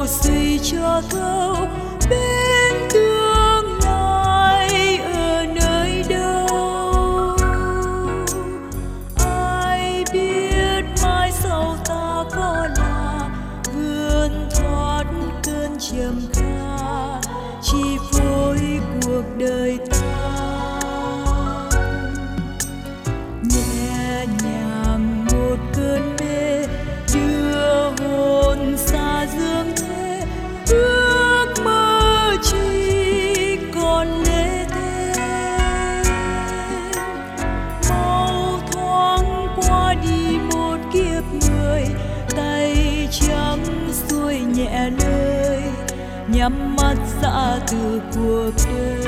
cầu xây cho thâu bên tương lai ở nơi đâu? Ai biết mai sau ta có là vươn thoát cơn trầm kha chi phối cuộc đời ta? Nhắm mắt ra từ cuộc đời.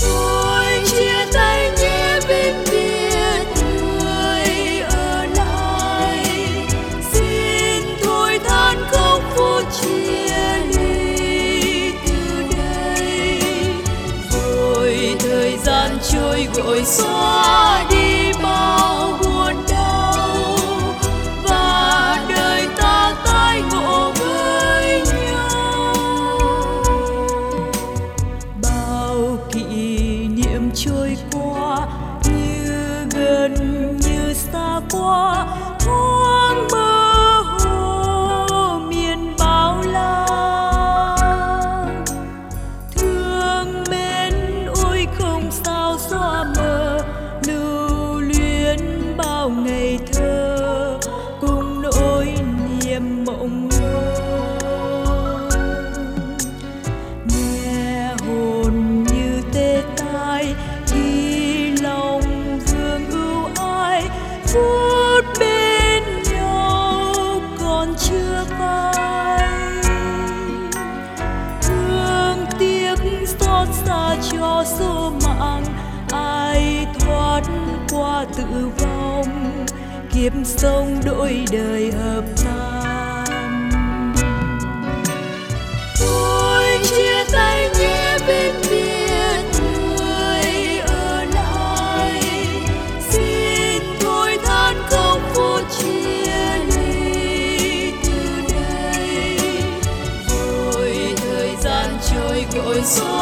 Tôi chia tay nhé bên biệt người ở lại. Xin thôi than không phút chia ly từ đây. Rồi thời gian trôi gội xóa 大过 xa cho số mạng, ai thoát qua tự vong, kiếp sống đôi đời hợp tan. Tôi chia tay nhé bên biển người ở lại. Xin thôi than không phút chia ly từ đây. Rồi thời gian trôi gội xóa